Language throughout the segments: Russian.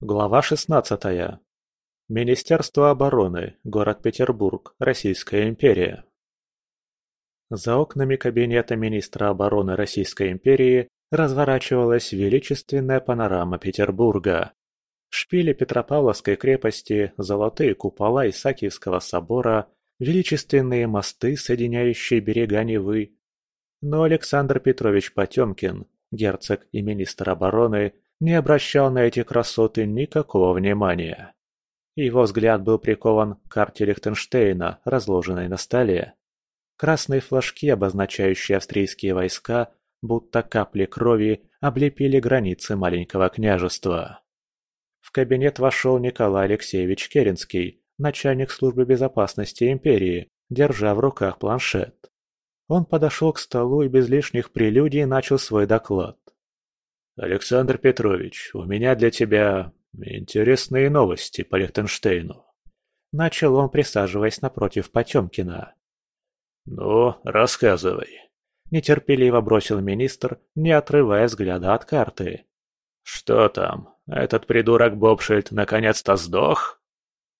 Глава шестнадцатая. Министерство обороны, город Петербург, Российская империя. За окнами кабинета министра обороны Российской империи разворачивалась величественная панорама Петербурга. Шпили Петропавловской крепости, золотые купола Исаакиевского собора, величественные мосты, соединяющие берега Невы. Но Александр Петрович Потемкин, герцог и министр обороны, не обращал на эти красоты никакого внимания. Его взгляд был прикован к карте Лихтенштейна, разложенной на столе. Красные флажки, обозначающие австрийские войска, будто капли крови, облепили границы маленького княжества. В кабинет вошел Николай Алексеевич Керенский, начальник службы безопасности империи, держа в руках планшет. Он подошел к столу и без лишних прелюдий начал свой доклад. «Александр Петрович, у меня для тебя интересные новости по Лихтенштейну». Начал он, присаживаясь напротив Потемкина. «Ну, рассказывай», – нетерпеливо бросил министр, не отрывая взгляда от карты. «Что там? Этот придурок Бобшильд наконец-то сдох?»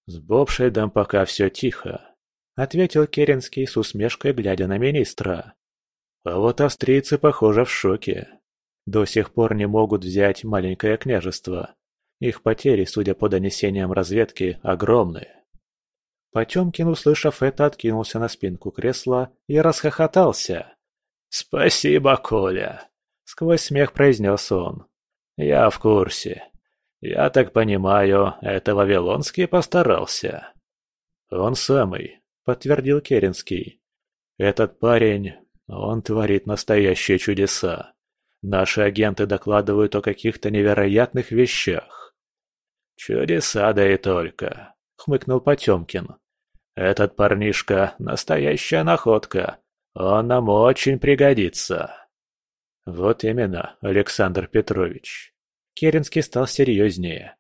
«С Бобшильдом пока все тихо», – ответил Керенский с усмешкой, глядя на министра. «А вот австрийцы, похоже, в шоке до сих пор не могут взять маленькое княжество. Их потери, судя по донесениям разведки, огромны. Потемкин, услышав это, откинулся на спинку кресла и расхохотался. «Спасибо, Коля!» — сквозь смех произнес он. «Я в курсе. Я так понимаю, это Вавилонский постарался». «Он самый», — подтвердил Керенский. «Этот парень, он творит настоящие чудеса. Наши агенты докладывают о каких-то невероятных вещах. «Чудеса, да и только», — хмыкнул Потемкин. «Этот парнишка — настоящая находка. Он нам очень пригодится». «Вот именно, Александр Петрович». Керенский стал серьезнее.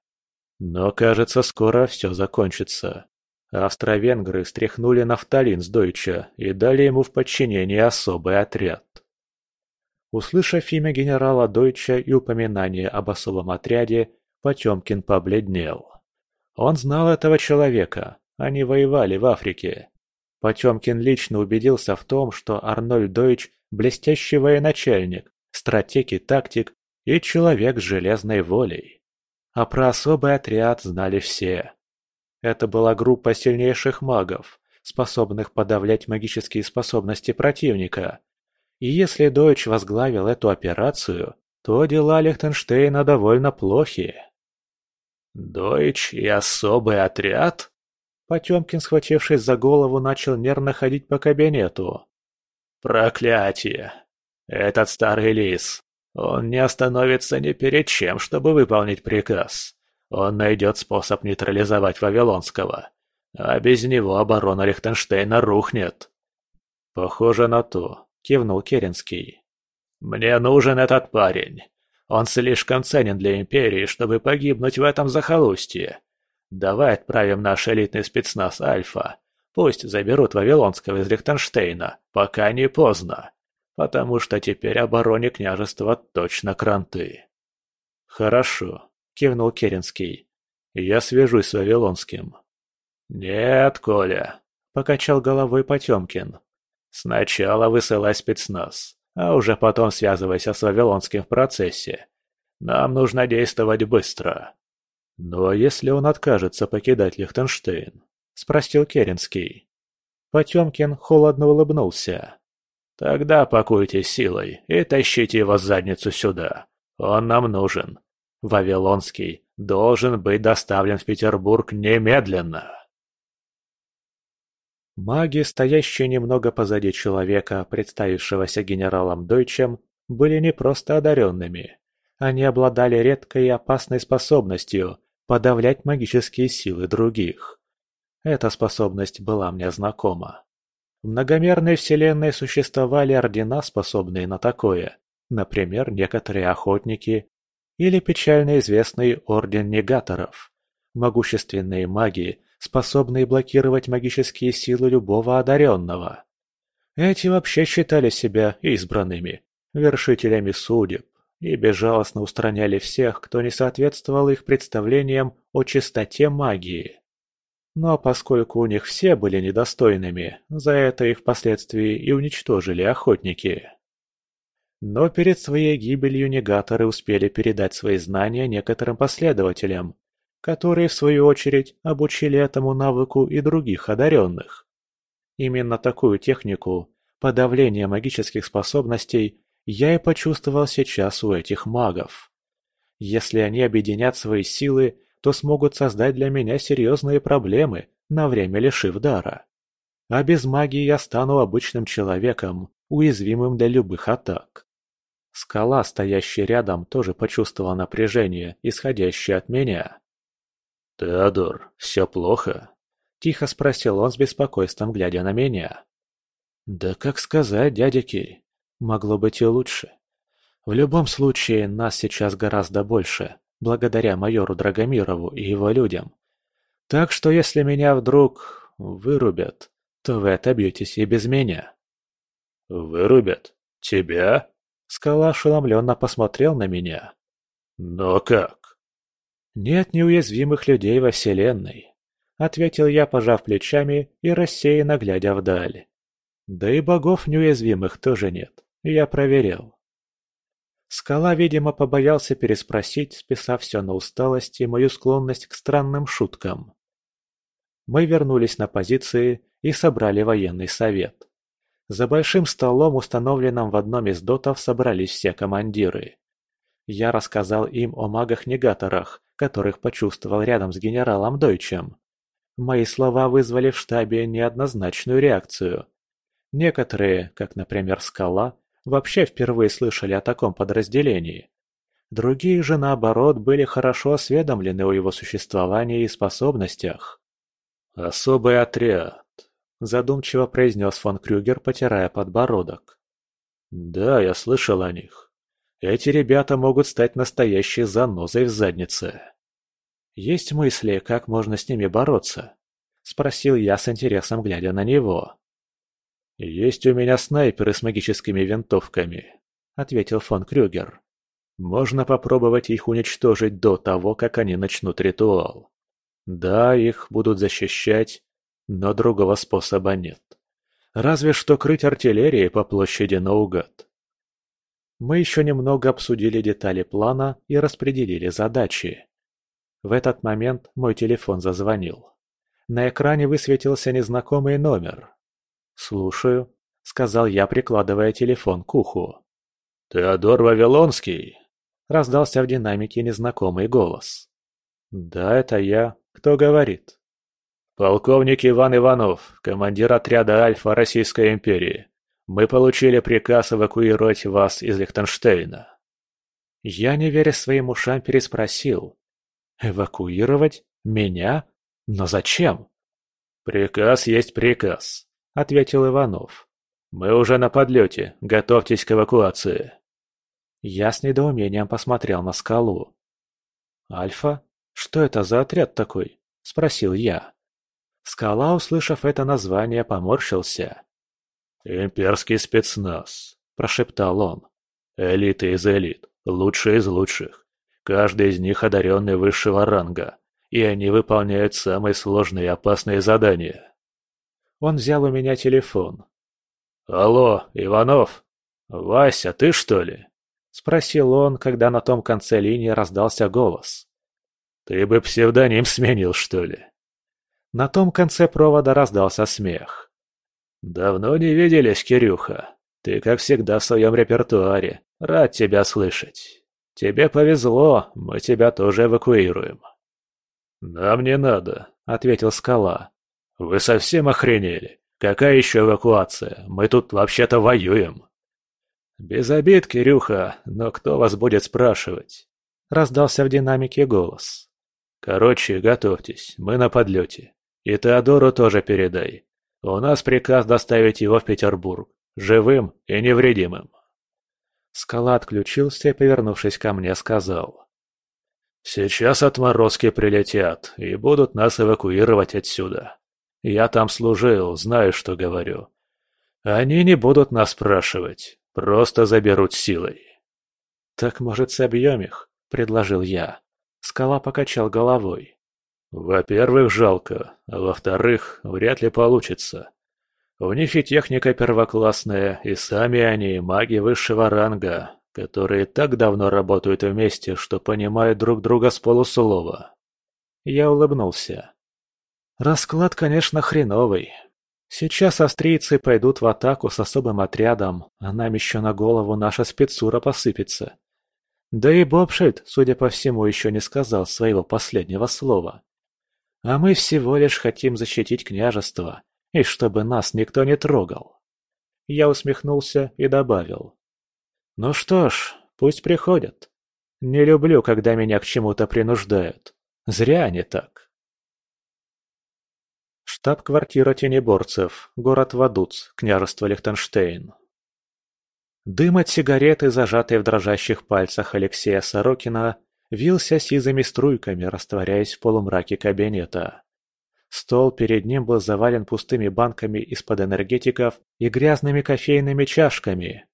«Но, кажется, скоро все закончится. Австро-венгры стряхнули нафталин с Дойча и дали ему в подчинение особый отряд. Услышав имя генерала Дойча и упоминание об особом отряде, Потемкин побледнел. Он знал этого человека, они воевали в Африке. Потемкин лично убедился в том, что Арнольд Дойч – блестящий военачальник, стратег и тактик и человек с железной волей. А про особый отряд знали все. Это была группа сильнейших магов, способных подавлять магические способности противника, и если Дойч возглавил эту операцию, то дела Лихтенштейна довольно плохи. «Дойч и особый отряд?» Потемкин, схватившись за голову, начал нервно ходить по кабинету. «Проклятие! Этот старый лис! Он не остановится ни перед чем, чтобы выполнить приказ. Он найдет способ нейтрализовать Вавилонского. А без него оборона Лихтенштейна рухнет». «Похоже на то», кивнул Керенский. «Мне нужен этот парень. Он слишком ценен для Империи, чтобы погибнуть в этом захолустье. Давай отправим наш элитный спецназ Альфа. Пусть заберут Вавилонского из Лихтенштейна, пока не поздно. Потому что теперь обороне княжества точно кранты». «Хорошо», — кивнул Керенский. «Я свяжусь с Вавилонским». «Нет, Коля», — покачал головой Потемкин. Сначала высылай спецназ, а уже потом связывайся с Вавилонским в процессе. Нам нужно действовать быстро. А если он откажется покидать Лихтенштейн? Спросил Керенский. Потемкин холодно улыбнулся. Тогда пакуйте силой и тащите его задницу сюда. Он нам нужен. Вавилонский должен быть доставлен в Петербург немедленно. Маги, стоящие немного позади человека, представившегося генералом Дойчем, были не просто одаренными. Они обладали редкой и опасной способностью подавлять магические силы других. Эта способность была мне знакома. В многомерной вселенной существовали ордена, способные на такое, например, некоторые охотники или печально известный Орден Негаторов. Могущественные маги, способные блокировать магические силы любого одаренного. Эти вообще считали себя избранными, вершителями судеб, и безжалостно устраняли всех, кто не соответствовал их представлениям о чистоте магии. Но поскольку у них все были недостойными, за это их впоследствии и уничтожили охотники. Но перед своей гибелью негаторы успели передать свои знания некоторым последователям, которые, в свою очередь, обучили этому навыку и других одаренных. Именно такую технику, подавления магических способностей, я и почувствовал сейчас у этих магов. Если они объединят свои силы, то смогут создать для меня серьезные проблемы, на время лишив дара. А без магии я стану обычным человеком, уязвимым для любых атак. Скала, стоящая рядом, тоже почувствовала напряжение, исходящее от меня. «Теодор, все плохо?» – тихо спросил он с беспокойством, глядя на меня. «Да как сказать, дядя Кирь, могло быть и лучше. В любом случае, нас сейчас гораздо больше, благодаря майору Драгомирову и его людям. Так что если меня вдруг вырубят, то вы отобьетесь и без меня». «Вырубят? Тебя?» Скала ошеломленно посмотрел на меня. «Но как?» «Нет неуязвимых людей во Вселенной», — ответил я, пожав плечами и рассеянно глядя вдаль. «Да и богов неуязвимых тоже нет, я проверял». Скала, видимо, побоялся переспросить, списав все на усталость и мою склонность к странным шуткам. Мы вернулись на позиции и собрали военный совет. За большим столом, установленным в одном из дотов, собрались все командиры. Я рассказал им о магах-негаторах, которых почувствовал рядом с генералом Дойчем. Мои слова вызвали в штабе неоднозначную реакцию. Некоторые, как, например, Скала, вообще впервые слышали о таком подразделении. Другие же, наоборот, были хорошо осведомлены о его существовании и способностях. «Особый отряд», Задумчиво произнес фон Крюгер, потирая подбородок. «Да, я слышал о них. Эти ребята могут стать настоящей занозой в заднице». «Есть мысли, как можно с ними бороться?» – спросил я с интересом, глядя на него. «Есть у меня снайперы с магическими винтовками», – ответил фон Крюгер. «Можно попробовать их уничтожить до того, как они начнут ритуал. Да, их будут защищать, но другого способа нет. Разве что крыть артиллерией по площади наугад. Мы еще немного обсудили детали плана и распределили задачи. В этот момент мой телефон зазвонил. На экране высветился незнакомый номер. «Слушаю», — сказал я, прикладывая телефон к уху. «Теодор Вавилонский?» — раздался в динамике незнакомый голос. «Да, это я. Кто говорит?» «Полковник Иван Иванов, командир отряда «Альфа» Российской империи. Мы получили приказ эвакуировать вас из Лихтенштейна». Я, не веря своим ушам, переспросил. «Эвакуировать? Меня? Но зачем?» «Приказ есть приказ», — ответил Иванов. «Мы уже на подлете, готовьтесь к эвакуации». Я с недоумением посмотрел на скалу. «Альфа? Что это за отряд такой?» — спросил я. Скала, услышав это название, поморщился. «Имперский спецназ», – прошептал он. «Элита из элит, лучшие из лучших. Каждый из них одаренный высшего ранга, и они выполняют самые сложные и опасные задания». Он взял у меня телефон. «Алло, Иванов? Вася, ты что ли?» – спросил он, когда на том конце линии раздался голос. «Ты бы псевдоним сменил, что ли?» На том конце провода раздался смех. «Давно не виделись, Кирюха. Ты, как всегда, в своем репертуаре. Рад тебя слышать. Тебе повезло, мы тебя тоже эвакуируем». «Нам не надо», — ответил Скала. «Вы совсем охренели? Какая еще эвакуация? Мы тут вообще-то воюем». «Без обид, Кирюха, но кто вас будет спрашивать?» Раздался в динамике голос. «Короче, готовьтесь, мы на подлете. И Теодору тоже передай. У нас приказ доставить его в Петербург. Живым и невредимым. Скала отключился и, повернувшись ко мне, сказал. «Сейчас отморозки прилетят и будут нас эвакуировать отсюда. Я там служил, знаю, что говорю. Они не будут нас спрашивать, просто заберут силой». «Так, может, собьем их?» – предложил я. Скала покачал головой. «Во-первых, жалко, а во-вторых, вряд ли получится. У них и техника первоклассная, и сами они маги высшего ранга, которые так давно работают вместе, что понимают друг друга с полуслова». Я улыбнулся. Расклад, конечно, хреновый. Сейчас австрийцы пойдут в атаку с особым отрядом, а нам еще на голову наша спецура посыпется. Да и Бобшильд, судя по всему, еще не сказал своего последнего слова. А мы всего лишь хотим защитить княжество, и чтобы нас никто не трогал. Я усмехнулся и добавил. Ну что ж, пусть приходят. Не люблю, когда меня к чему-то принуждают. Зря они так. Штаб-квартира тенеборцев, город Вадуц, княжество Лихтенштейн. Дым от сигареты, зажатый в дрожащих пальцах Алексея Сорокина, вился сизыми струйками, растворяясь в полумраке кабинета. Стол перед ним был завален пустыми банками из-под энергетиков и грязными кофейными чашками.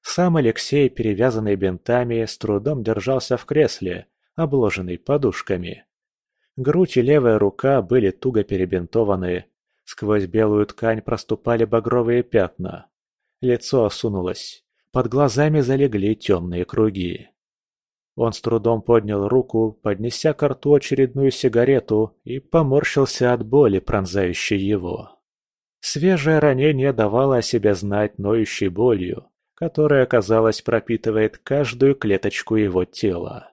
Сам Алексей, перевязанный бинтами, с трудом держался в кресле, обложенный подушками. Грудь и левая рука были туго перебинтованы, сквозь белую ткань проступали багровые пятна. Лицо осунулось. Под глазами залегли темные круги. Он с трудом поднял руку, поднеся к рту очередную сигарету и поморщился от боли, пронзающей его. Свежее ранение давало о себе знать ноющей болью, которая, казалось, пропитывает каждую клеточку его тела.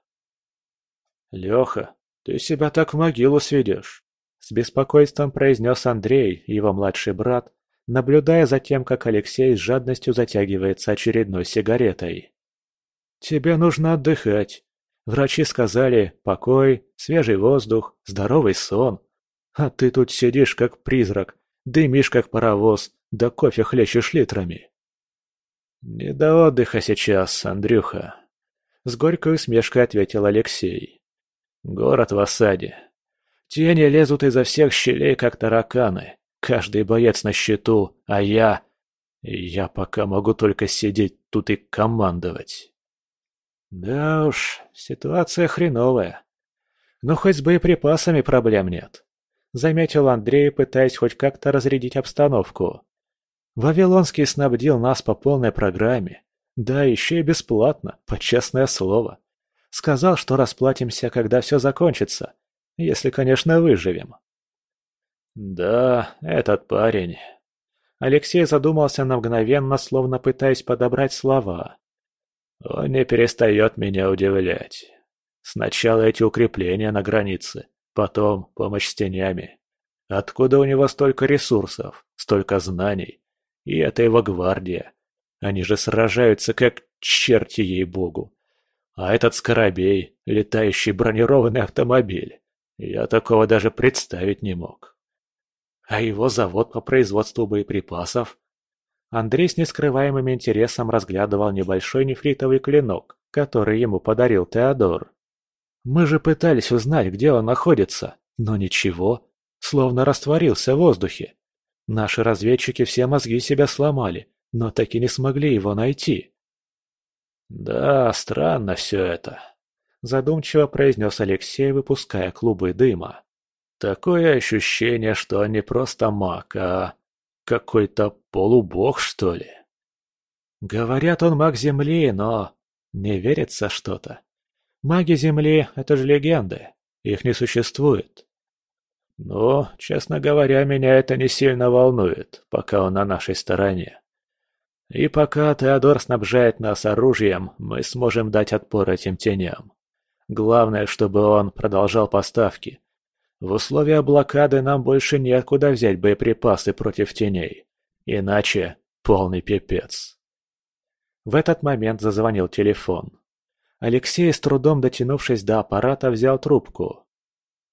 «Леха, ты себя так в могилу сведешь!» С беспокойством произнес Андрей, его младший брат, наблюдая за тем, как Алексей с жадностью затягивается очередной сигаретой. «Тебе нужно отдыхать. Врачи сказали покой, свежий воздух, здоровый сон. А ты тут сидишь как призрак, дымишь как паровоз, да кофе хлещешь литрами». «Не до отдыха сейчас, Андрюха», — с горькой усмешкой ответил Алексей. «Город в осаде. Тени лезут изо всех щелей, как тараканы. Каждый боец на счету, а я... Я пока могу только сидеть тут и командовать. Да уж, ситуация хреновая. Но хоть с боеприпасами проблем нет. Заметил Андрей, пытаясь хоть как-то разрядить обстановку. Вавилонский снабдил нас по полной программе. Да, еще и бесплатно, по честное слово. Сказал, что расплатимся, когда все закончится. Если, конечно, выживем. «Да, этот парень...» Алексей задумался на мгновенно, словно пытаясь подобрать слова. «Он не перестает меня удивлять. Сначала эти укрепления на границе, потом помощь с тенями. Откуда у него столько ресурсов, столько знаний? И это его гвардия. Они же сражаются как черти ей-богу. А этот скоробей, летающий бронированный автомобиль, я такого даже представить не мог. А его завод по производству боеприпасов? Андрей с нескрываемым интересом разглядывал небольшой нефритовый клинок, который ему подарил Теодор. Мы же пытались узнать, где он находится, но ничего, словно растворился в воздухе. Наши разведчики все мозги себя сломали, но так и не смогли его найти. «Да, странно все это», – задумчиво произнес Алексей, выпуская клубы дыма. Такое ощущение, что он не просто маг, а какой-то полубог, что ли. Говорят, он маг Земли, но не верится что-то. Маги Земли — это же легенды, их не существует. Но, честно говоря, меня это не сильно волнует, пока он на нашей стороне. И пока Теодор снабжает нас оружием, мы сможем дать отпор этим теням. Главное, чтобы он продолжал поставки, в условия блокады нам больше неоткуда взять боеприпасы против теней. Иначе полный пипец. В этот момент зазвонил телефон. Алексей, с трудом дотянувшись до аппарата, взял трубку.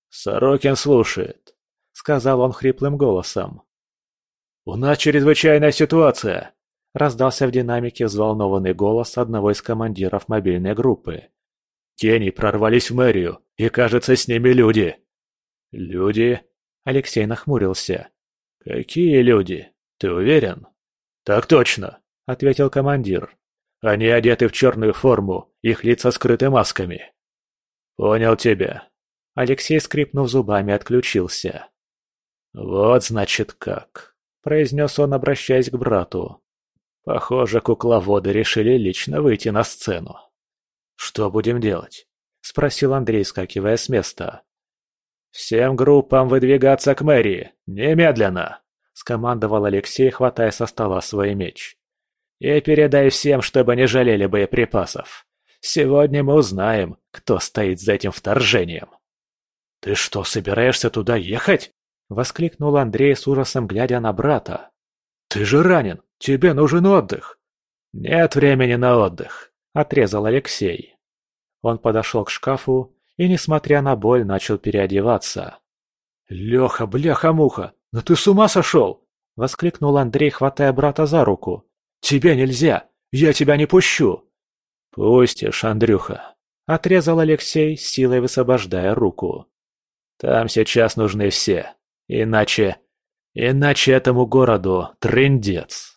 «Сорокин слушает», — сказал он хриплым голосом. «У нас чрезвычайная ситуация», — раздался в динамике взволнованный голос одного из командиров мобильной группы. «Тени прорвались в мэрию, и, кажется, с ними люди». «Люди?» – Алексей нахмурился. «Какие люди? Ты уверен?» «Так точно», – ответил командир. Они одеты в черную форму, их лица скрыты масками». «Понял тебя». Алексей, скрипнув зубами, отключился. «Вот значит как», — произнес он, обращаясь к брату. «Похоже, кукловоды решили лично выйти на сцену». «Что будем делать?» — спросил Андрей, скакивая с места. «Всем группам выдвигаться к мэрии! Немедленно!» — скомандовал Алексей, хватая со стола свой меч. «И передай всем, чтобы не жалели боеприпасов. Сегодня мы узнаем, кто стоит за этим вторжением». «Ты что, собираешься туда ехать?» — воскликнул Андрей с ужасом, глядя на брата. «Ты же ранен! Тебе нужен отдых!» «Нет времени на отдых!» — отрезал Алексей. Он подошел к шкафу и, несмотря на боль, начал переодеваться. «Леха, бляха-муха, ну ты с ума сошел!» — воскликнул Андрей, хватая брата за руку. «Тебе нельзя! Я тебя не пущу!» «Пустишь, Андрюха!» — отрезал Алексей, силой высвобождая руку. «Там сейчас нужны все. Иначе... Иначе этому городу трындец!»